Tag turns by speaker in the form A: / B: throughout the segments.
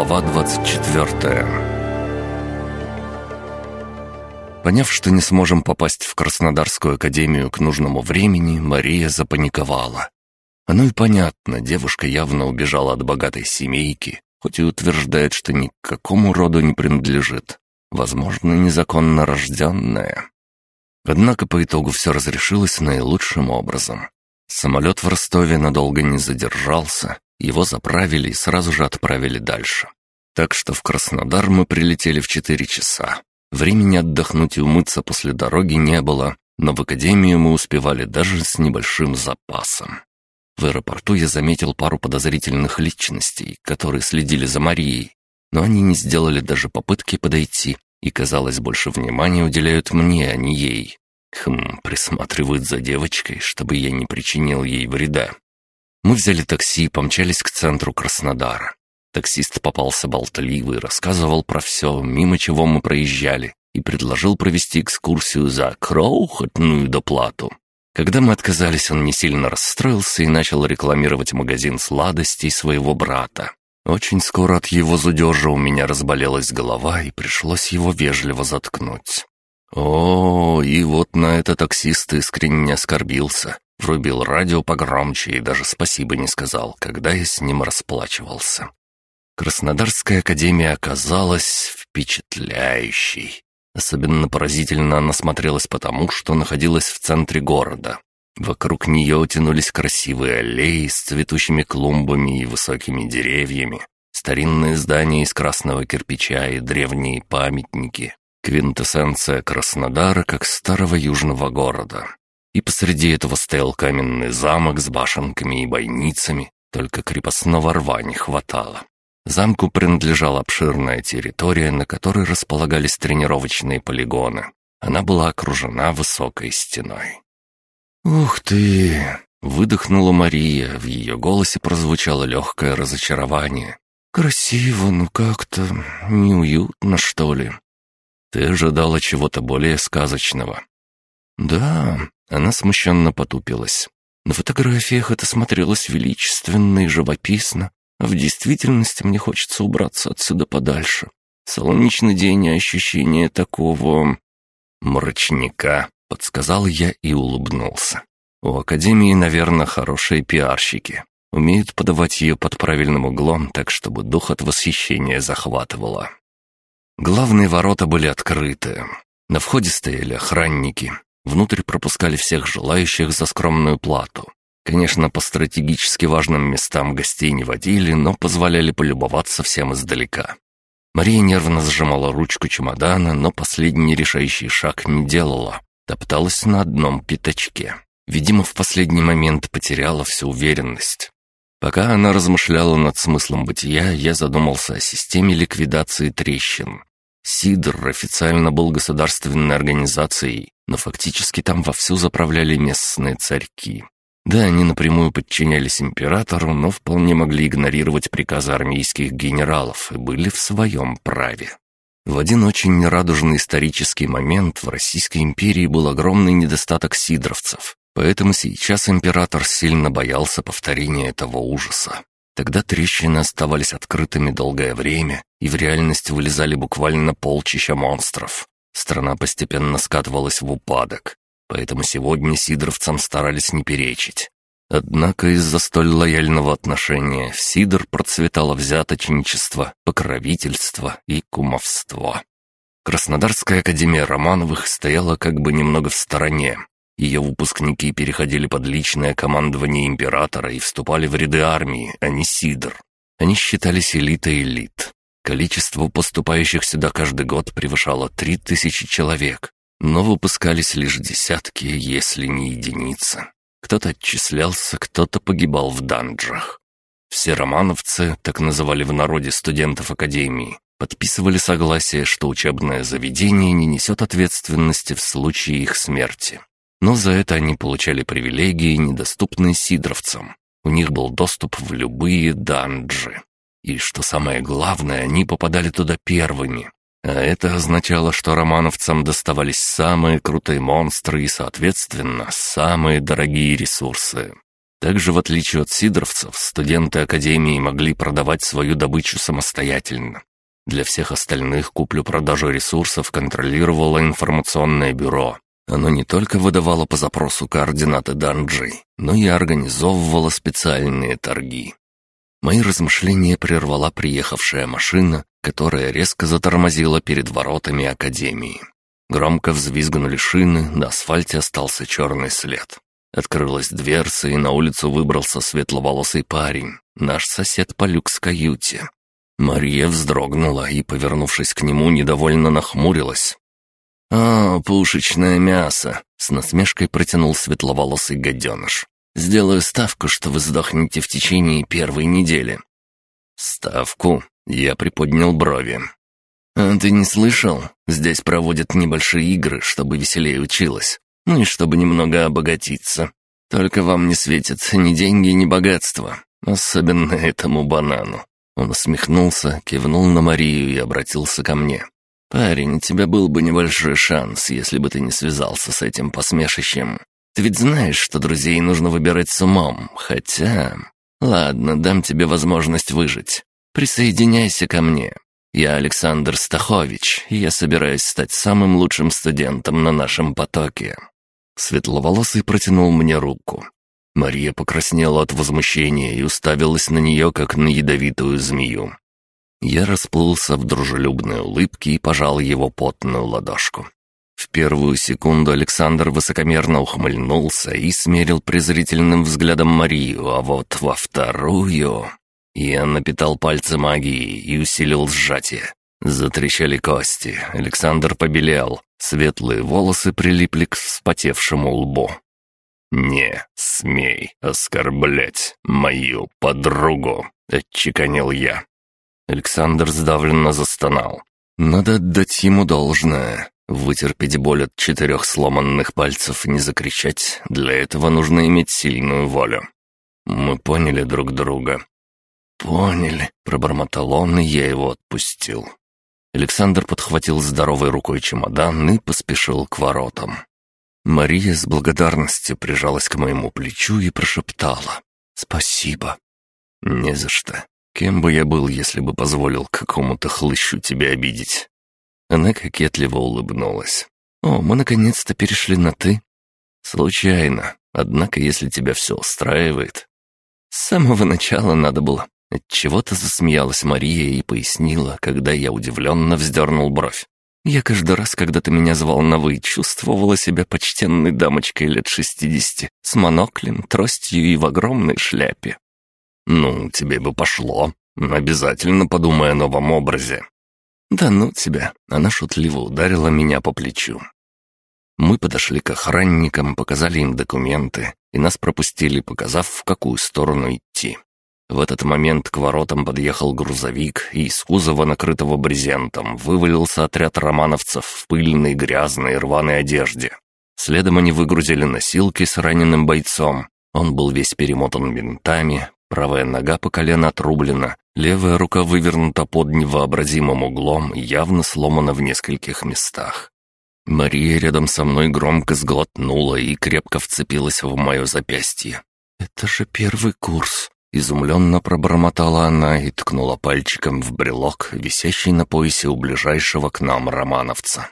A: Глава 24 Поняв, что не сможем попасть в Краснодарскую академию к нужному времени, Мария запаниковала. Оно и понятно, девушка явно убежала от богатой семейки, хоть и утверждает, что ни к какому роду не принадлежит. Возможно, незаконно рожденная. Однако по итогу все разрешилось наилучшим образом. Самолет в Ростове надолго не задержался, его заправили и сразу же отправили дальше. Так что в Краснодар мы прилетели в 4 часа. Времени отдохнуть и умыться после дороги не было, но в академию мы успевали даже с небольшим запасом. В аэропорту я заметил пару подозрительных личностей, которые следили за Марией, но они не сделали даже попытки подойти и, казалось, больше внимания уделяют мне, а не ей. Хм, присматривают за девочкой, чтобы я не причинил ей вреда. Мы взяли такси и помчались к центру Краснодара. Таксист попался болтливый, рассказывал про все, мимо чего мы проезжали, и предложил провести экскурсию за крохотную доплату. Когда мы отказались, он не сильно расстроился и начал рекламировать магазин сладостей своего брата. Очень скоро от его зудежа у меня разболелась голова, и пришлось его вежливо заткнуть. О, и вот на это таксист искренне оскорбился. Врубил радио погромче и даже спасибо не сказал, когда я с ним расплачивался. Краснодарская академия оказалась впечатляющей. Особенно поразительно она смотрелась потому, что находилась в центре города. Вокруг нее тянулись красивые аллеи с цветущими клумбами и высокими деревьями, старинные здания из красного кирпича и древние памятники. Квинтэссенция Краснодара как старого южного города и посреди этого стоял каменный замок с башенками и бойницами, только крепостного рва не хватало. Замку принадлежала обширная территория, на которой располагались тренировочные полигоны. Она была окружена высокой стеной. «Ух ты!» — выдохнула Мария, в ее голосе прозвучало легкое разочарование. «Красиво, но как-то неуютно, что ли?» «Ты ожидала чего-то более сказочного». «Да, она смущенно потупилась. На фотографиях это смотрелось величественно и живописно, а в действительности мне хочется убраться отсюда подальше. Солнечный день и ощущение такого... «Мрачника», — подсказал я и улыбнулся. «У Академии, наверное, хорошие пиарщики. Умеют подавать ее под правильным углом, так чтобы дух от восхищения захватывало». Главные ворота были открыты. На входе стояли охранники, Внутрь пропускали всех желающих за скромную плату. Конечно, по стратегически важным местам гостей не водили, но позволяли полюбоваться всем издалека. Мария нервно сжимала ручку чемодана, но последний решающий шаг не делала. Топталась на одном пятачке. Видимо, в последний момент потеряла всю уверенность. Пока она размышляла над смыслом бытия, я задумался о системе ликвидации трещин. Сидр официально был государственной организацией, но фактически там вовсю заправляли местные царьки. Да, они напрямую подчинялись императору, но вполне могли игнорировать приказы армейских генералов и были в своем праве. В один очень нерадужный исторический момент в Российской империи был огромный недостаток сидровцев, поэтому сейчас император сильно боялся повторения этого ужаса. Тогда трещины оставались открытыми долгое время, и в реальность вылезали буквально полчища монстров. Страна постепенно скатывалась в упадок, поэтому сегодня сидоровцам старались не перечить. Однако из-за столь лояльного отношения в Сидор процветало взяточничество, покровительство и кумовство. Краснодарская академия Романовых стояла как бы немного в стороне. Ее выпускники переходили под личное командование императора и вступали в ряды армии, а не Сидор. Они считались элитой элит. Количество поступающих сюда каждый год превышало три тысячи человек, но выпускались лишь десятки, если не единицы. Кто-то отчислялся, кто-то погибал в данжах. Все романовцы, так называли в народе студентов академии, подписывали согласие, что учебное заведение не несет ответственности в случае их смерти. Но за это они получали привилегии, недоступные сидровцам. У них был доступ в любые данжи. И что самое главное, они попадали туда первыми. А это означало, что романовцам доставались самые крутые монстры и, соответственно, самые дорогие ресурсы. Также, в отличие от сидоровцев, студенты Академии могли продавать свою добычу самостоятельно. Для всех остальных куплю-продажу ресурсов контролировало информационное бюро. Оно не только выдавало по запросу координаты данжей, но и организовывало специальные торги. Мои размышления прервала приехавшая машина, которая резко затормозила перед воротами Академии. Громко взвизгнули шины, на асфальте остался черный след. Открылась дверца, и на улицу выбрался светловолосый парень, наш сосед по люкс-каюте. Мария вздрогнула и, повернувшись к нему, недовольно нахмурилась. «А, пушечное мясо!» — с насмешкой протянул светловолосый гаденыш. «Сделаю ставку, что вы сдохнете в течение первой недели». «Ставку?» — я приподнял брови. «А ты не слышал? Здесь проводят небольшие игры, чтобы веселее училась. Ну и чтобы немного обогатиться. Только вам не светят ни деньги, ни богатство. Особенно этому банану». Он усмехнулся, кивнул на Марию и обратился ко мне. «Парень, у тебя был бы небольшой шанс, если бы ты не связался с этим посмешищем. Ты ведь знаешь, что друзей нужно выбирать с умом, хотя... Ладно, дам тебе возможность выжить. Присоединяйся ко мне. Я Александр Стахович, и я собираюсь стать самым лучшим студентом на нашем потоке». Светловолосый протянул мне руку. Мария покраснела от возмущения и уставилась на нее, как на ядовитую змею. Я расплылся в дружелюбной улыбке и пожал его потную ладошку. В первую секунду Александр высокомерно ухмыльнулся и смерил презрительным взглядом Марию, а вот во вторую... Я напитал пальцы магией и усилил сжатие. Затрещали кости, Александр побелел, светлые волосы прилипли к вспотевшему лбу. «Не смей оскорблять мою подругу», — отчеканил я. Александр сдавленно застонал. «Надо отдать ему должное. Вытерпеть боль от четырех сломанных пальцев и не закричать, для этого нужно иметь сильную волю. Мы поняли друг друга. «Поняли», — пробормотал он, и я его отпустил. Александр подхватил здоровой рукой чемодан и поспешил к воротам. Мария с благодарностью прижалась к моему плечу и прошептала «Спасибо». «Не за что. Кем бы я был, если бы позволил какому-то хлыщу тебя обидеть?» Она кокетливо улыбнулась. «О, мы наконец-то перешли на «ты». «Случайно. Однако, если тебя все устраивает...» «С самого начала надо было. Отчего-то засмеялась Мария и пояснила, когда я удивленно вздернул бровь. «Я каждый раз, когда ты меня звал на «вы», чувствовала себя почтенной дамочкой лет шестидесяти, с моноклем, тростью и в огромной шляпе». «Ну, тебе бы пошло. Обязательно подумай о новом образе». «Да ну тебя!» — она шутливо ударила меня по плечу. Мы подошли к охранникам, показали им документы, и нас пропустили, показав, в какую сторону идти. В этот момент к воротам подъехал грузовик, и из кузова, накрытого брезентом, вывалился отряд романовцев в пыльной, грязной, рваной одежде. Следом они выгрузили носилки с раненым бойцом. Он был весь перемотан бинтами, правая нога по колено отрублена, левая рука вывернута под невообразимым углом и явно сломана в нескольких местах. Мария рядом со мной громко сглотнула и крепко вцепилась в мое запястье. «Это же первый курс», Изумленно пробормотала она и ткнула пальчиком в брелок, висящий на поясе у ближайшего к нам романовца.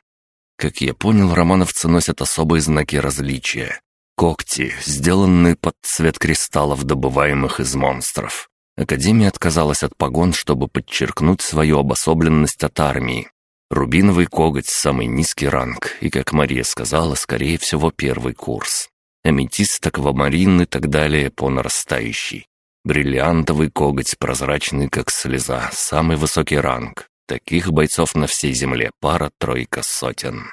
A: Как я понял, романовцы носят особые знаки различия. Когти, сделанные под цвет кристаллов, добываемых из монстров. Академия отказалась от погон, чтобы подчеркнуть свою обособленность от армии. Рубиновый коготь – самый низкий ранг, и, как Мария сказала, скорее всего, первый курс. Аметист, аквамарин и так далее по нарастающей. Бриллиантовый коготь, прозрачный, как слеза, самый высокий ранг. Таких бойцов на всей земле пара-тройка сотен.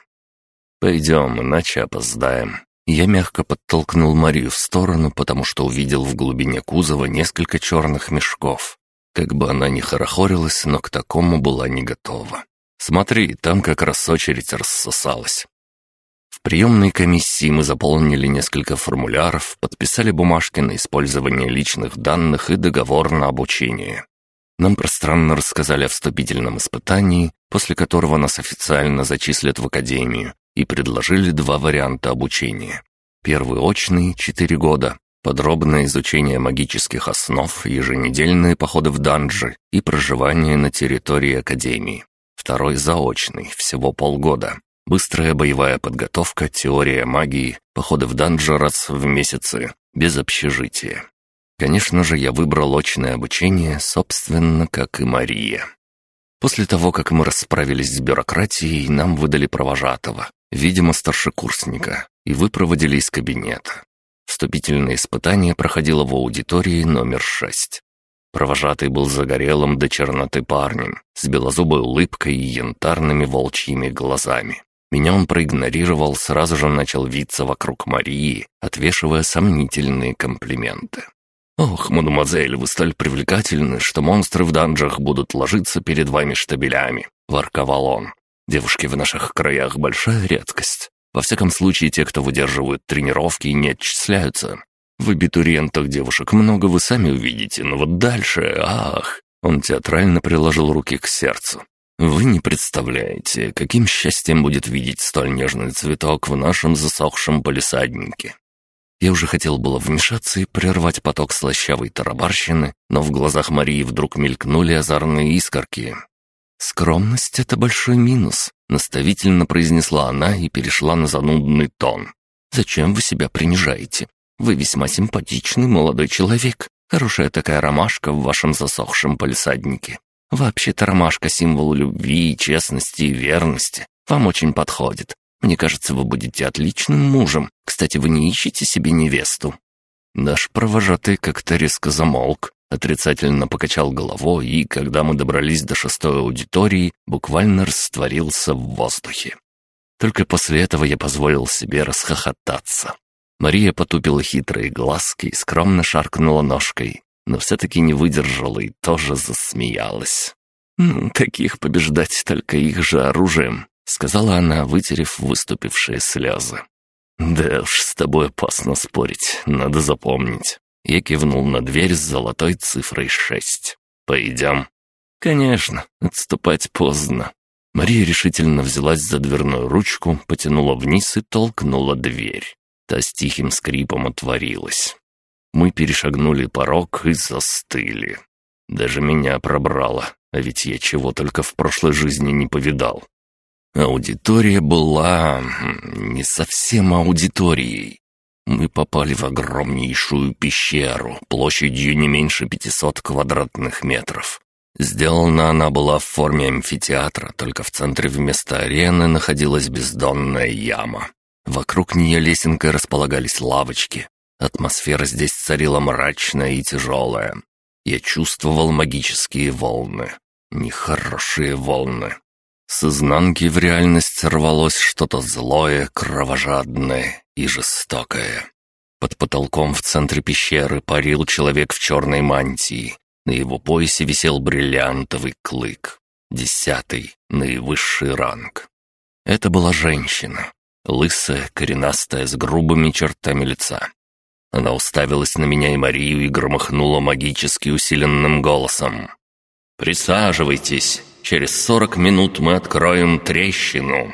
A: «Пойдем, иначе опоздаем». Я мягко подтолкнул Марию в сторону, потому что увидел в глубине кузова несколько черных мешков. Как бы она ни хорохорилась, но к такому была не готова. «Смотри, там как раз очередь рассосалась». В приемной комиссии мы заполнили несколько формуляров, подписали бумажки на использование личных данных и договор на обучение. Нам пространно рассказали о вступительном испытании, после которого нас официально зачислят в академию, и предложили два варианта обучения. Первый очный – 4 года, подробное изучение магических основ, еженедельные походы в данжи и проживание на территории Академии. Второй заочный, всего полгода. Быстрая боевая подготовка, теория магии, походы в данжи раз в месяцы, без общежития. Конечно же, я выбрал очное обучение, собственно, как и Мария. После того, как мы расправились с бюрократией, нам выдали провожатого, видимо, старшекурсника, и выпроводили из кабинета. Вступительное испытание проходило в аудитории номер шесть. Провожатый был загорелым до черноты парнем, с белозубой улыбкой и янтарными волчьими глазами. Меня он проигнорировал, сразу же начал виться вокруг Марии, отвешивая сомнительные комплименты. «Ох, мадемуазель, вы столь привлекательны, что монстры в данжах будут ложиться перед вами штабелями», — ворковал он. «Девушки в наших краях — большая редкость. Во всяком случае, те, кто выдерживают тренировки, не отчисляются. В абитуриентах девушек много, вы сами увидите, но вот дальше, ах!» Он театрально приложил руки к сердцу. «Вы не представляете, каким счастьем будет видеть столь нежный цветок в нашем засохшем полисаднике. Я уже хотел было вмешаться и прервать поток слащавой тарабарщины, но в глазах Марии вдруг мелькнули озорные искорки. «Скромность — это большой минус», — наставительно произнесла она и перешла на занудный тон. «Зачем вы себя принижаете? Вы весьма симпатичный молодой человек. Хорошая такая ромашка в вашем засохшем палисаднике. Вообще-то ромашка — символ любви, честности и верности. Вам очень подходит. Мне кажется, вы будете отличным мужем. Кстати, вы не ищете себе невесту». Наш провожатый как-то резко замолк, отрицательно покачал головой и, когда мы добрались до шестой аудитории, буквально растворился в воздухе. Только после этого я позволил себе расхохотаться. Мария потупила хитрые глазки и скромно шаркнула ножкой, но все-таки не выдержала и тоже засмеялась. «Ну, каких побеждать только их же оружием?» — сказала она, вытерев выступившие слезы. «Да уж, с тобой опасно спорить, надо запомнить». Я кивнул на дверь с золотой цифрой шесть. «Пойдем». «Конечно, отступать поздно». Мария решительно взялась за дверную ручку, потянула вниз и толкнула дверь. Та с тихим скрипом отворилась. Мы перешагнули порог и застыли. Даже меня пробрало, а ведь я чего только в прошлой жизни не повидал. Аудитория была не совсем аудиторией. Мы попали в огромнейшую пещеру, площадью не меньше 500 квадратных метров. Сделана она была в форме амфитеатра, только в центре вместо арены находилась бездонная яма. Вокруг нее лесенкой располагались лавочки. Атмосфера здесь царила мрачная и тяжелая. Я чувствовал магические волны. Нехорошие волны. С изнанки в реальность рвалось что-то злое, кровожадное и жестокое. Под потолком в центре пещеры парил человек в черной мантии. На его поясе висел бриллиантовый клык. Десятый, наивысший ранг. Это была женщина. Лысая, коренастая, с грубыми чертами лица. Она уставилась на меня и Марию и громыхнула магически усиленным голосом. «Присаживайтесь!» Через сорок минут мы откроем трещину».